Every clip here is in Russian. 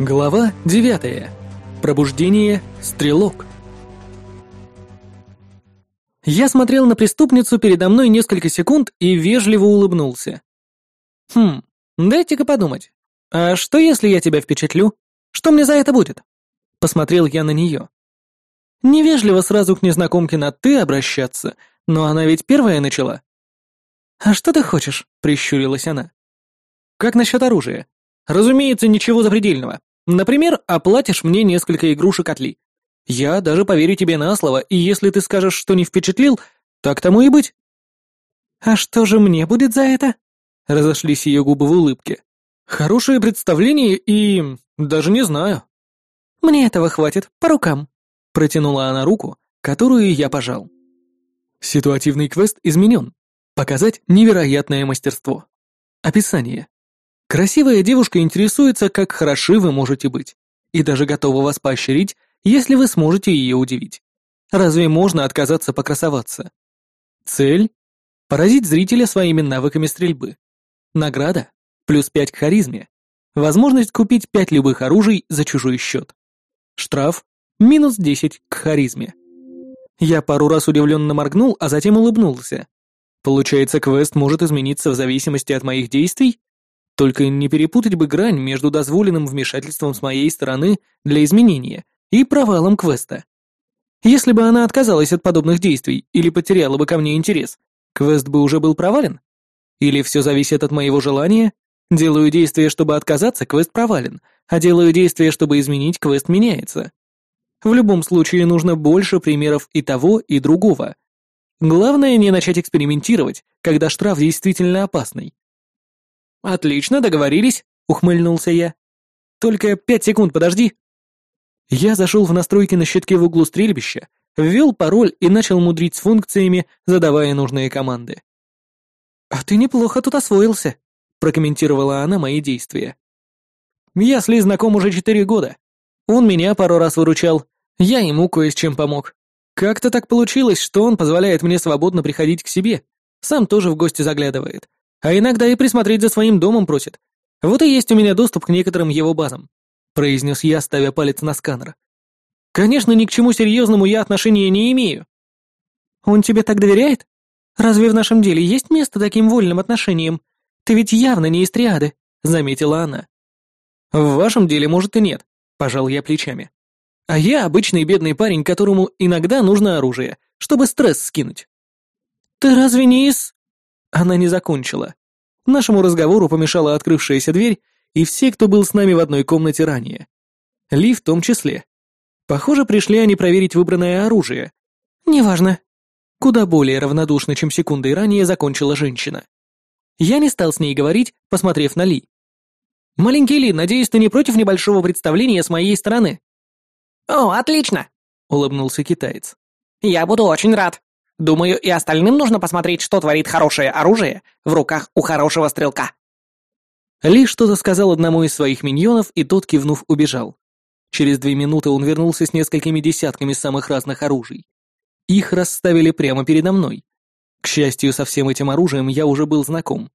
Глава 9. Пробуждение. Стрелок. Я смотрел на преступницу передо мной несколько секунд и вежливо улыбнулся. Хм, дайте-ка подумать. А что если я тебя впечатлю? Что мне за это будет? Посмотрел я на нее. Невежливо сразу к незнакомке на «ты» обращаться, но она ведь первая начала. «А что ты хочешь?» — прищурилась она. «Как насчет оружия? Разумеется, ничего запредельного. Например, оплатишь мне несколько игрушек от Ли. Я даже поверю тебе на слово, и если ты скажешь, что не впечатлил, так тому и быть». «А что же мне будет за это?» Разошлись ее губы в улыбке. «Хорошее представление и... даже не знаю». «Мне этого хватит, по рукам», — протянула она руку, которую я пожал. Ситуативный квест изменен. Показать невероятное мастерство. Описание. Красивая девушка интересуется, как хороши вы можете быть, и даже готова вас поощрить, если вы сможете ее удивить. Разве можно отказаться покрасоваться? Цель – поразить зрителя своими навыками стрельбы. Награда – плюс 5 к харизме. Возможность купить 5 любых оружий за чужой счет. Штраф – минус 10 к харизме. Я пару раз удивленно моргнул, а затем улыбнулся. Получается, квест может измениться в зависимости от моих действий? Только не перепутать бы грань между дозволенным вмешательством с моей стороны для изменения и провалом квеста. Если бы она отказалась от подобных действий или потеряла бы ко мне интерес, квест бы уже был провален? Или все зависит от моего желания? Делаю действие, чтобы отказаться, квест провален, а делаю действие, чтобы изменить, квест меняется. В любом случае нужно больше примеров и того, и другого. Главное не начать экспериментировать, когда штраф действительно опасный. «Отлично, договорились», — ухмыльнулся я. «Только пять секунд подожди». Я зашел в настройки на щитке в углу стрельбища, ввел пароль и начал мудрить с функциями, задавая нужные команды. «А ты неплохо тут освоился», — прокомментировала она мои действия. «Я с Ли знаком уже четыре года. Он меня пару раз выручал, я ему кое с чем помог. Как-то так получилось, что он позволяет мне свободно приходить к себе. Сам тоже в гости заглядывает. А иногда и присмотреть за своим домом просит. Вот и есть у меня доступ к некоторым его базам», — произнес я, ставя палец на сканер. «Конечно, ни к чему серьезному я отношения не имею». «Он тебе так доверяет? Разве в нашем деле есть место таким вольным отношениям? Ты ведь явно не из триады», — заметила она. «В вашем деле, может, и нет», — пожал я плечами. А я обычный бедный парень, которому иногда нужно оружие, чтобы стресс скинуть. Ты разве не из... Она не закончила. Нашему разговору помешала открывшаяся дверь, и все, кто был с нами в одной комнате ранее. Ли в том числе. Похоже, пришли они проверить выбранное оружие. Неважно. Куда более равнодушно, чем секундой ранее, закончила женщина. Я не стал с ней говорить, посмотрев на Ли. «Маленький Ли, надеюсь, ты не против небольшого представления с моей стороны?» «О, отлично!» — улыбнулся китаец. «Я буду очень рад. Думаю, и остальным нужно посмотреть, что творит хорошее оружие в руках у хорошего стрелка». Ли что-то сказал одному из своих миньонов, и тот, кивнув, убежал. Через две минуты он вернулся с несколькими десятками самых разных оружий. Их расставили прямо передо мной. К счастью, со всем этим оружием я уже был знаком.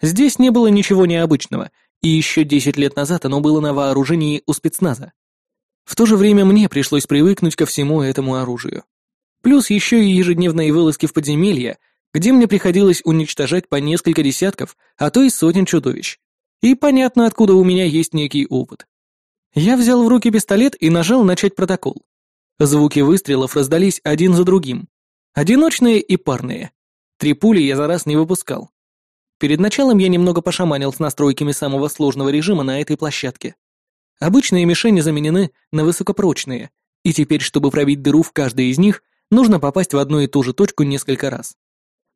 Здесь не было ничего необычного, и еще десять лет назад оно было на вооружении у спецназа. В то же время мне пришлось привыкнуть ко всему этому оружию. Плюс еще и ежедневные вылазки в подземелья, где мне приходилось уничтожать по несколько десятков, а то и сотен чудовищ. И понятно, откуда у меня есть некий опыт. Я взял в руки пистолет и нажал «Начать протокол». Звуки выстрелов раздались один за другим. Одиночные и парные. Три пули я за раз не выпускал. Перед началом я немного пошаманил с настройками самого сложного режима на этой площадке. Обычные мишени заменены на высокопрочные, и теперь, чтобы пробить дыру в каждой из них, нужно попасть в одну и ту же точку несколько раз.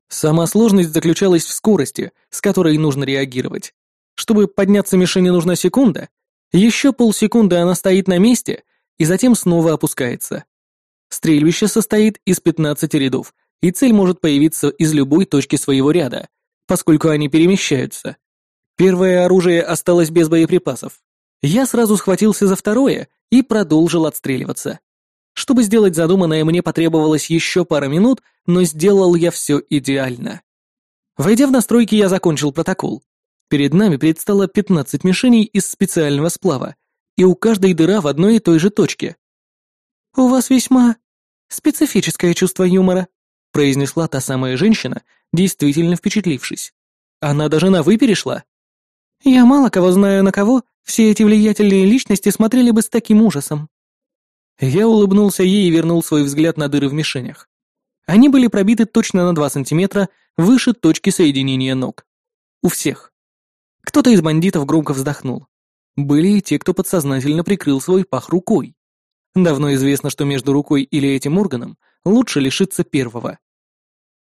Сама сложность заключалась в скорости, с которой нужно реагировать. Чтобы подняться мишени нужна секунда, еще полсекунды она стоит на месте и затем снова опускается. Стрельбище состоит из 15 рядов, и цель может появиться из любой точки своего ряда, поскольку они перемещаются. Первое оружие осталось без боеприпасов. Я сразу схватился за второе и продолжил отстреливаться. Чтобы сделать задуманное, мне потребовалось еще пара минут, но сделал я все идеально. Войдя в настройки, я закончил протокол. Перед нами предстало 15 мишеней из специального сплава, и у каждой дыра в одной и той же точке. «У вас весьма специфическое чувство юмора», произнесла та самая женщина, действительно впечатлившись. Она даже на «вы» перешла. «Я мало кого знаю, на кого все эти влиятельные личности смотрели бы с таким ужасом». Я улыбнулся ей и вернул свой взгляд на дыры в мишенях. Они были пробиты точно на 2 сантиметра выше точки соединения ног. У всех. Кто-то из бандитов громко вздохнул. Были и те, кто подсознательно прикрыл свой пах рукой. Давно известно, что между рукой или этим органом лучше лишиться первого.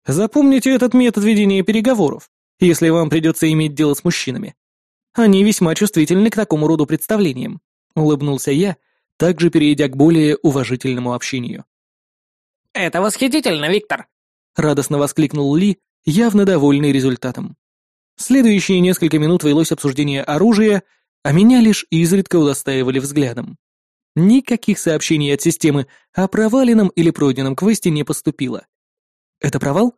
Запомните этот метод ведения переговоров, если вам придется иметь дело с мужчинами. Они весьма чувствительны к такому роду представлениям, улыбнулся я, также перейдя к более уважительному общению. «Это восхитительно, Виктор!» — радостно воскликнул Ли, явно довольный результатом. Следующие несколько минут велось обсуждение оружия, а меня лишь изредка удостаивали взглядом. Никаких сообщений от системы о проваленном или пройденном квесте не поступило. Это провал?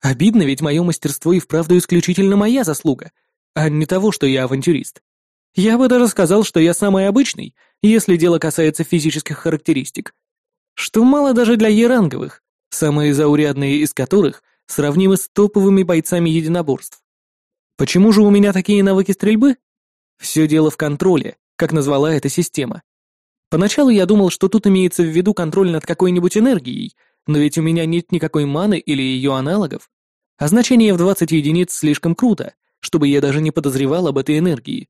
Обидно, ведь мое мастерство и вправду исключительно моя заслуга, а не того, что я авантюрист. Я бы даже сказал, что я самый обычный, если дело касается физических характеристик. Что мало даже для еранговых, самые заурядные из которых сравнимы с топовыми бойцами единоборств. Почему же у меня такие навыки стрельбы? Все дело в контроле, как назвала эта система. Поначалу я думал, что тут имеется в виду контроль над какой-нибудь энергией, но ведь у меня нет никакой маны или ее аналогов. А значение в 20 единиц слишком круто, чтобы я даже не подозревал об этой энергии.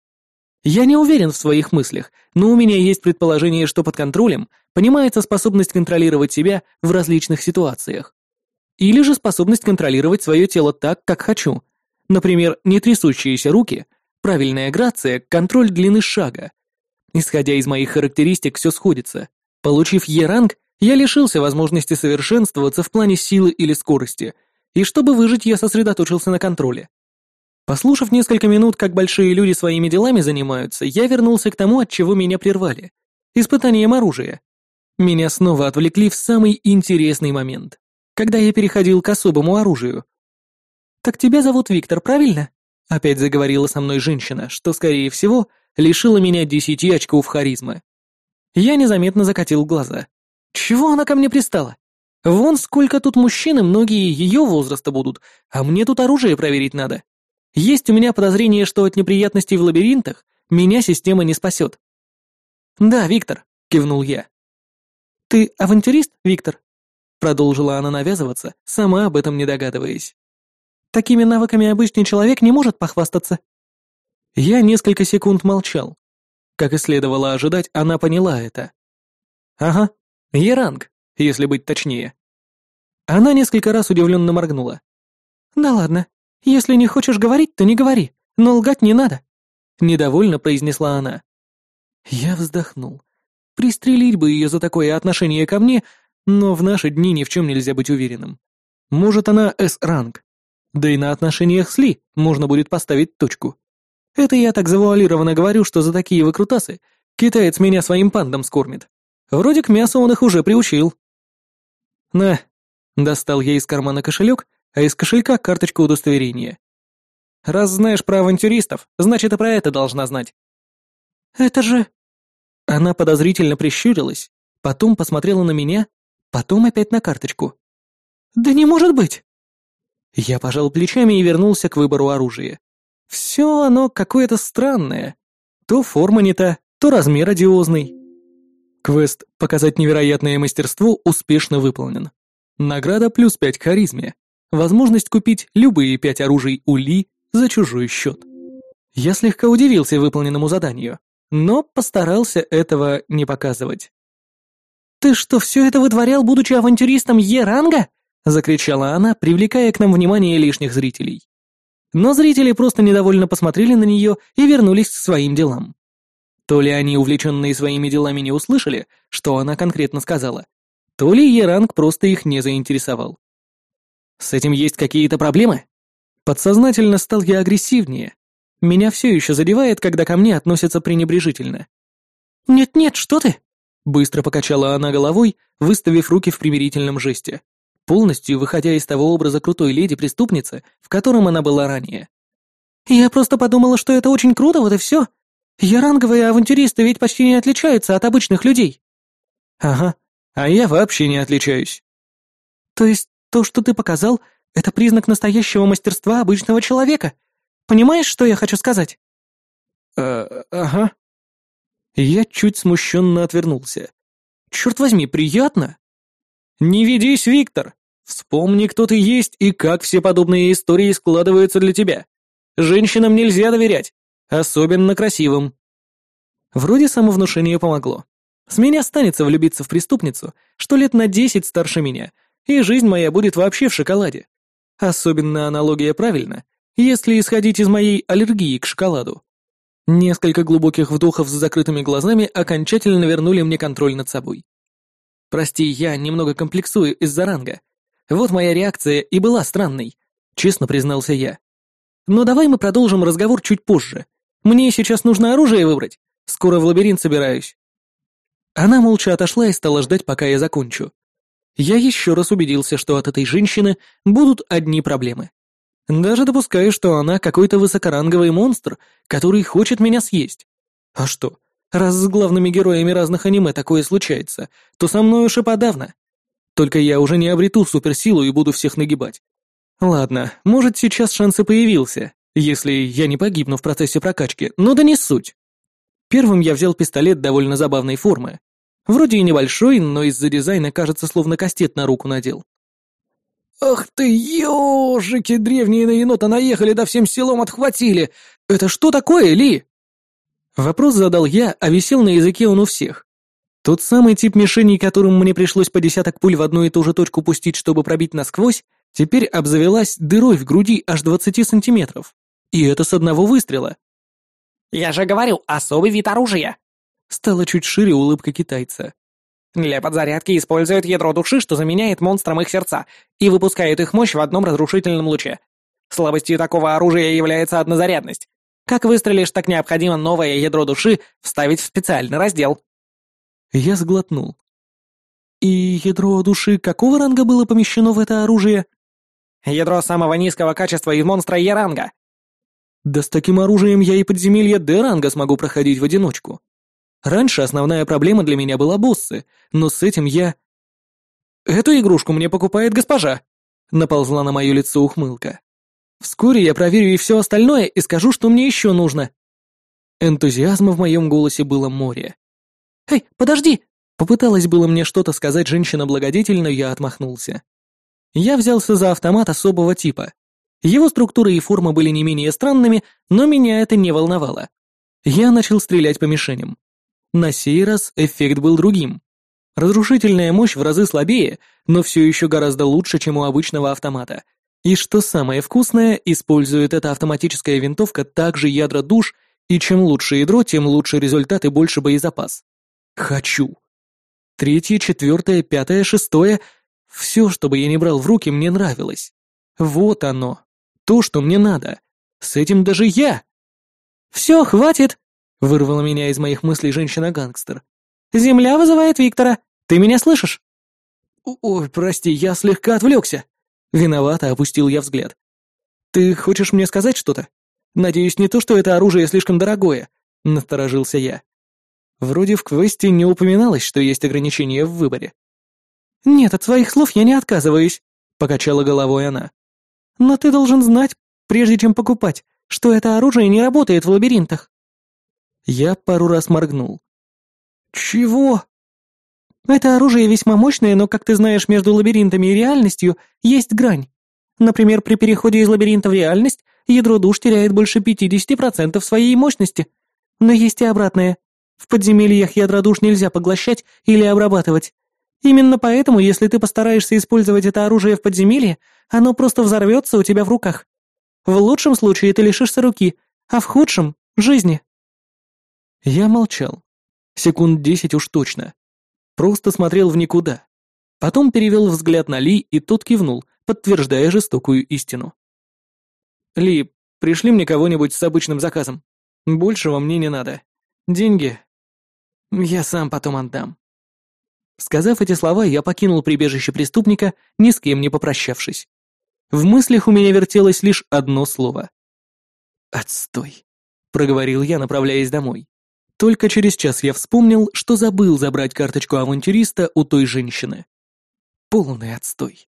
Я не уверен в своих мыслях, но у меня есть предположение, что под контролем понимается способность контролировать себя в различных ситуациях. Или же способность контролировать свое тело так, как хочу. Например, не трясущиеся руки, правильная грация, контроль длины шага. Исходя из моих характеристик, все сходится. Получив Е-ранг, я лишился возможности совершенствоваться в плане силы или скорости, и чтобы выжить, я сосредоточился на контроле. Послушав несколько минут, как большие люди своими делами занимаются, я вернулся к тому, от чего меня прервали. Испытанием оружия. Меня снова отвлекли в самый интересный момент, когда я переходил к особому оружию. «Так тебя зовут Виктор, правильно?» Опять заговорила со мной женщина, что, скорее всего, лишила меня десяти очков харизмы. Я незаметно закатил глаза. Чего она ко мне пристала? Вон сколько тут мужчин, и многие ее возраста будут, а мне тут оружие проверить надо. Есть у меня подозрение, что от неприятностей в лабиринтах меня система не спасет. «Да, Виктор», — кивнул я. «Ты авантюрист, Виктор?» Продолжила она навязываться, сама об этом не догадываясь. «Такими навыками обычный человек не может похвастаться». Я несколько секунд молчал. Как и следовало ожидать, она поняла это. «Ага, Еранг, если быть точнее». Она несколько раз удивленно моргнула. «Да ладно, «Если не хочешь говорить, то не говори, но лгать не надо», — недовольно произнесла она. Я вздохнул. Пристрелить бы ее за такое отношение ко мне, но в наши дни ни в чем нельзя быть уверенным. Может, она С-ранг. Да и на отношениях с Ли можно будет поставить точку. Это я так завуалированно говорю, что за такие выкрутасы китаец меня своим пандом скормит. Вроде к мясу он их уже приучил. На, достал я из кармана кошелек а из кошелька карточка удостоверения. Раз знаешь про авантюристов, значит и про это должна знать. Это же... Она подозрительно прищурилась, потом посмотрела на меня, потом опять на карточку. Да не может быть! Я пожал плечами и вернулся к выбору оружия. Все оно какое-то странное. То форма не та, то размер одиозный. Квест «Показать невероятное мастерство» успешно выполнен. Награда плюс пять к харизме возможность купить любые пять оружий у Ли за чужой счет. Я слегка удивился выполненному заданию, но постарался этого не показывать. «Ты что, все это вытворял, будучи авантюристом Е-ранга?» — закричала она, привлекая к нам внимание лишних зрителей. Но зрители просто недовольно посмотрели на нее и вернулись к своим делам. То ли они, увлеченные своими делами, не услышали, что она конкретно сказала, то ли Е-ранг просто их не заинтересовал. С этим есть какие-то проблемы? Подсознательно стал я агрессивнее. Меня все еще задевает, когда ко мне относятся пренебрежительно. «Нет-нет, что ты?» Быстро покачала она головой, выставив руки в примирительном жесте, полностью выходя из того образа крутой леди-преступницы, в котором она была ранее. «Я просто подумала, что это очень круто, вот и все. Яранговые авантюристы ведь почти не отличаются от обычных людей. Ага, а я вообще не отличаюсь. То есть то, что ты показал, это признак настоящего мастерства обычного человека? Понимаешь, что я хочу сказать? Э, ага. Я чуть смущенно отвернулся. Черт возьми, приятно. Не ведись, Виктор. Вспомни, кто ты есть и как все подобные истории складываются для тебя. Женщинам нельзя доверять, особенно красивым. Вроде самовнушение помогло. С меня останется влюбиться в преступницу, что лет на десять старше меня, и жизнь моя будет вообще в шоколаде. Особенно аналогия правильна, если исходить из моей аллергии к шоколаду. Несколько глубоких вдохов с закрытыми глазами окончательно вернули мне контроль над собой. Прости, я немного комплексую из-за ранга. Вот моя реакция и была странной, честно признался я. Но давай мы продолжим разговор чуть позже. Мне сейчас нужно оружие выбрать. Скоро в лабиринт собираюсь. Она молча отошла и стала ждать, пока я закончу. Я еще раз убедился, что от этой женщины будут одни проблемы. Даже допускаю, что она какой-то высокоранговый монстр, который хочет меня съесть. А что, раз с главными героями разных аниме такое случается, то со мной уж и подавно. Только я уже не обрету суперсилу и буду всех нагибать. Ладно, может сейчас шанс и появился, если я не погибну в процессе прокачки, но да не суть. Первым я взял пистолет довольно забавной формы. Вроде и небольшой, но из-за дизайна кажется, словно кастет на руку надел. «Ах ты, ёжики, древние на енота наехали, да всем селом отхватили! Это что такое, Ли?» Вопрос задал я, а висел на языке он у всех. Тот самый тип мишеней, которым мне пришлось по десяток пуль в одну и ту же точку пустить, чтобы пробить насквозь, теперь обзавелась дырой в груди аж 20 сантиметров. И это с одного выстрела. «Я же говорю, особый вид оружия!» Стала чуть шире улыбка китайца. Для подзарядки используют ядро души, что заменяет монстрам их сердца, и выпускает их мощь в одном разрушительном луче. Слабостью такого оружия является однозарядность. Как выстрелишь, так необходимо новое ядро души вставить в специальный раздел. Я сглотнул. И ядро души какого ранга было помещено в это оружие? Ядро самого низкого качества из монстра Е-ранга. Да с таким оружием я и подземелье Д-ранга смогу проходить в одиночку. Раньше основная проблема для меня была боссы, но с этим я... «Эту игрушку мне покупает госпожа», — наползла на мое лицо ухмылка. «Вскоре я проверю и все остальное и скажу, что мне еще нужно». Энтузиазма в моем голосе было море. «Эй, подожди!» Попыталась было мне что-то сказать женщина-благодетель, но я отмахнулся. Я взялся за автомат особого типа. Его структура и форма были не менее странными, но меня это не волновало. Я начал стрелять по мишеням. На сей раз эффект был другим. Разрушительная мощь в разы слабее, но все еще гораздо лучше, чем у обычного автомата. И что самое вкусное, использует эта автоматическая винтовка также ядра душ, и чем лучше ядро, тем лучше результат и больше боезапас. Хочу. Третье, четвертое, пятое, шестое. Все, что бы я не брал в руки, мне нравилось. Вот оно. То, что мне надо. С этим даже я. «Все, хватит!» Вырвала меня из моих мыслей женщина-гангстер. «Земля вызывает Виктора. Ты меня слышишь?» «Ой, прости, я слегка отвлекся». Виновато опустил я взгляд. «Ты хочешь мне сказать что-то? Надеюсь, не то, что это оружие слишком дорогое», — насторожился я. Вроде в квесте не упоминалось, что есть ограничения в выборе. «Нет, от своих слов я не отказываюсь», — покачала головой она. «Но ты должен знать, прежде чем покупать, что это оружие не работает в лабиринтах. Я пару раз моргнул. «Чего?» «Это оружие весьма мощное, но, как ты знаешь, между лабиринтами и реальностью есть грань. Например, при переходе из лабиринта в реальность ядро душ теряет больше 50% своей мощности. Но есть и обратное. В подземельях ядра душ нельзя поглощать или обрабатывать. Именно поэтому, если ты постараешься использовать это оружие в подземелье, оно просто взорвется у тебя в руках. В лучшем случае ты лишишься руки, а в худшем — жизни. Я молчал. Секунд десять уж точно. Просто смотрел в никуда. Потом перевел взгляд на Ли, и тот кивнул, подтверждая жестокую истину. «Ли, пришли мне кого-нибудь с обычным заказом. Большего мне не надо. Деньги я сам потом отдам». Сказав эти слова, я покинул прибежище преступника, ни с кем не попрощавшись. В мыслях у меня вертелось лишь одно слово. «Отстой», — проговорил я, направляясь домой. Только через час я вспомнил, что забыл забрать карточку авантюриста у той женщины. Полный отстой.